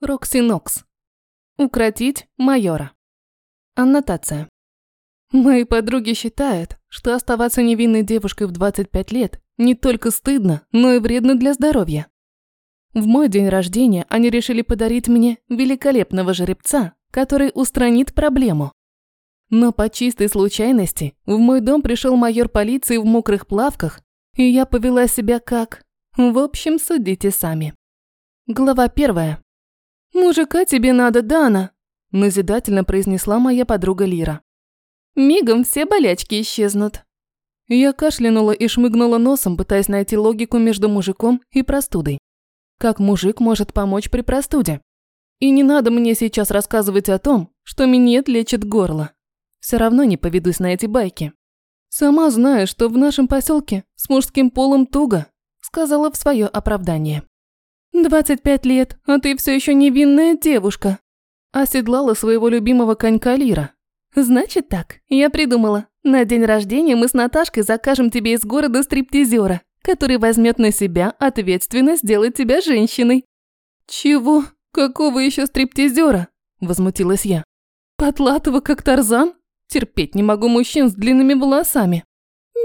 Рокси Нокс. Укротить майора. Аннотация. Мои подруги считают, что оставаться невинной девушкой в 25 лет не только стыдно, но и вредно для здоровья. В мой день рождения они решили подарить мне великолепного жеребца, который устранит проблему. Но по чистой случайности в мой дом пришел майор полиции в мокрых плавках, и я повела себя как... В общем, судите сами. Глава первая. «Мужика тебе надо, Дана», – назидательно произнесла моя подруга Лира. «Мигом все болячки исчезнут». Я кашлянула и шмыгнула носом, пытаясь найти логику между мужиком и простудой. Как мужик может помочь при простуде? И не надо мне сейчас рассказывать о том, что минет лечит горло. Все равно не поведусь на эти байки. Сама знаю, что в нашем поселке с мужским полом туго, сказала в свое оправдание. «Двадцать пять лет, а ты все еще невинная девушка», оседлала своего любимого конька Лира. «Значит так, я придумала. На день рождения мы с Наташкой закажем тебе из города стриптизера, который возьмет на себя ответственность сделать тебя женщиной». «Чего? Какого еще стриптизера?» – возмутилась я. «Потлатого, как Тарзан? Терпеть не могу мужчин с длинными волосами».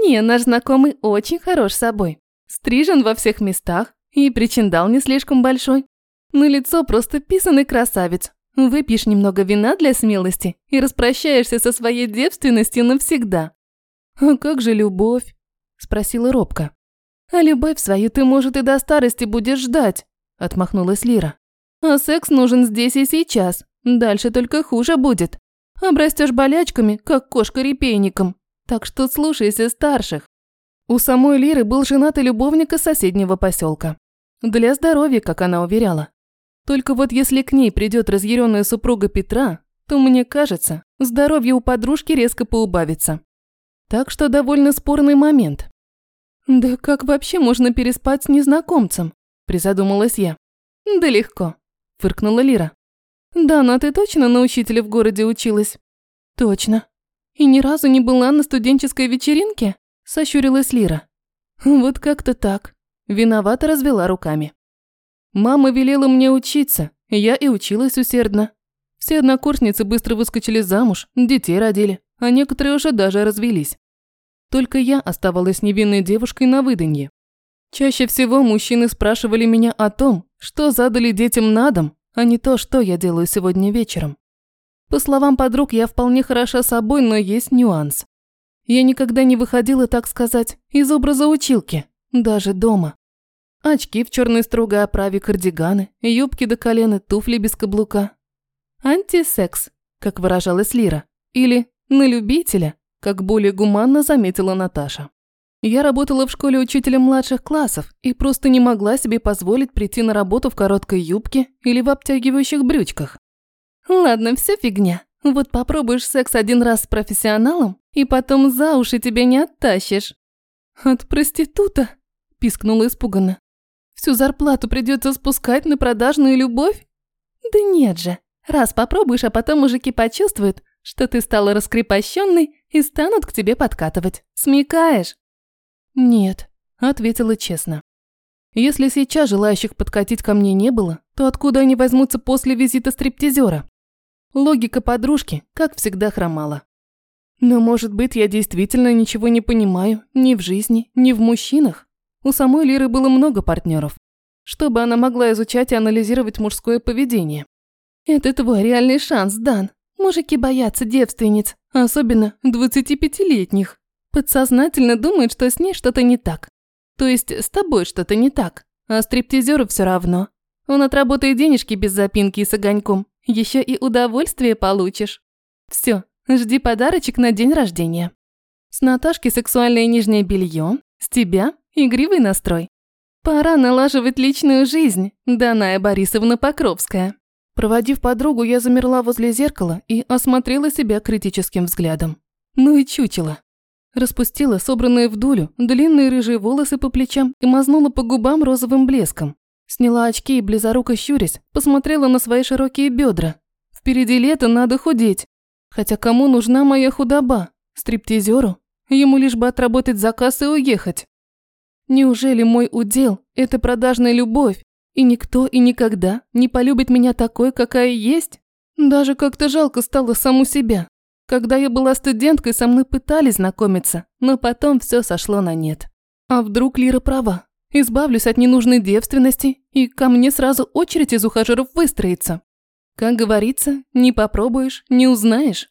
«Не, наш знакомый очень хорош собой. Стрижен во всех местах, и причиндал не слишком большой. На лицо просто писанный красавец. Выпьешь немного вина для смелости и распрощаешься со своей девственностью навсегда. «А как же любовь?» – спросила робко. «А любовь свою ты, может, и до старости будешь ждать», – отмахнулась Лира. «А секс нужен здесь и сейчас. Дальше только хуже будет. Обрастешь болячками, как кошка репейником. Так что слушайся старших». У самой Лиры был женатый любовник из соседнего поселка. Для здоровья, как она уверяла. Только вот если к ней придет разъяренная супруга Петра, то, мне кажется, здоровье у подружки резко поубавится. Так что довольно спорный момент. «Да как вообще можно переспать с незнакомцем?» – призадумалась я. «Да легко», – фыркнула Лира. «Да, но ты точно на учителя в городе училась?» «Точно. И ни разу не была на студенческой вечеринке?» – сощурилась Лира. «Вот как-то так. Виновато развела руками. Мама велела мне учиться, я и училась усердно. Все однокурсницы быстро выскочили замуж, детей родили, а некоторые уже даже развелись. Только я оставалась невинной девушкой на выданье. Чаще всего мужчины спрашивали меня о том, что задали детям на дом, а не то, что я делаю сегодня вечером. По словам подруг, я вполне хороша собой, но есть нюанс. Я никогда не выходила, так сказать, из образа училки. Даже дома. Очки в черной строгой оправе кардиганы, юбки до колена, туфли без каблука. Антисекс, как выражалась Лира. Или на любителя, как более гуманно заметила Наташа. Я работала в школе учителем младших классов и просто не могла себе позволить прийти на работу в короткой юбке или в обтягивающих брючках. Ладно, все фигня. Вот попробуешь секс один раз с профессионалом, и потом за уши тебя не оттащишь. От проститута? Пискнула испуганно. «Всю зарплату придется спускать на продажную любовь?» «Да нет же. Раз попробуешь, а потом мужики почувствуют, что ты стала раскрепощенной и станут к тебе подкатывать. Смекаешь?» «Нет», – ответила честно. «Если сейчас желающих подкатить ко мне не было, то откуда они возьмутся после визита стриптизера?» Логика подружки, как всегда, хромала. Но, может быть, я действительно ничего не понимаю ни в жизни, ни в мужчинах? У самой Лиры было много партнеров, чтобы она могла изучать и анализировать мужское поведение. Это твой реальный шанс, Дан. Мужики боятся девственниц, особенно 25-летних. Подсознательно думают, что с ней что-то не так. То есть с тобой что-то не так, а стриптизеру все равно. Он отработает денежки без запинки и с огоньком. Еще и удовольствие получишь. Все, жди подарочек на день рождения. С Наташки сексуальное нижнее белье, с тебя Игривый настрой. Пора налаживать личную жизнь, Даная Борисовна Покровская. Проводив подругу, я замерла возле зеркала и осмотрела себя критическим взглядом. Ну и чучело. Распустила собранные в дулю длинные рыжие волосы по плечам и мазнула по губам розовым блеском. Сняла очки и, близоруко щурясь, посмотрела на свои широкие бедра. Впереди лето, надо худеть. Хотя кому нужна моя худоба? Стриптизеру? Ему лишь бы отработать заказ и уехать. Неужели мой удел – это продажная любовь? И никто и никогда не полюбит меня такой, какая есть? Даже как-то жалко стало саму себя. Когда я была студенткой, со мной пытались знакомиться, но потом все сошло на нет. А вдруг Лира права? Избавлюсь от ненужной девственности, и ко мне сразу очередь из ухажеров выстроится. Как говорится, не попробуешь, не узнаешь.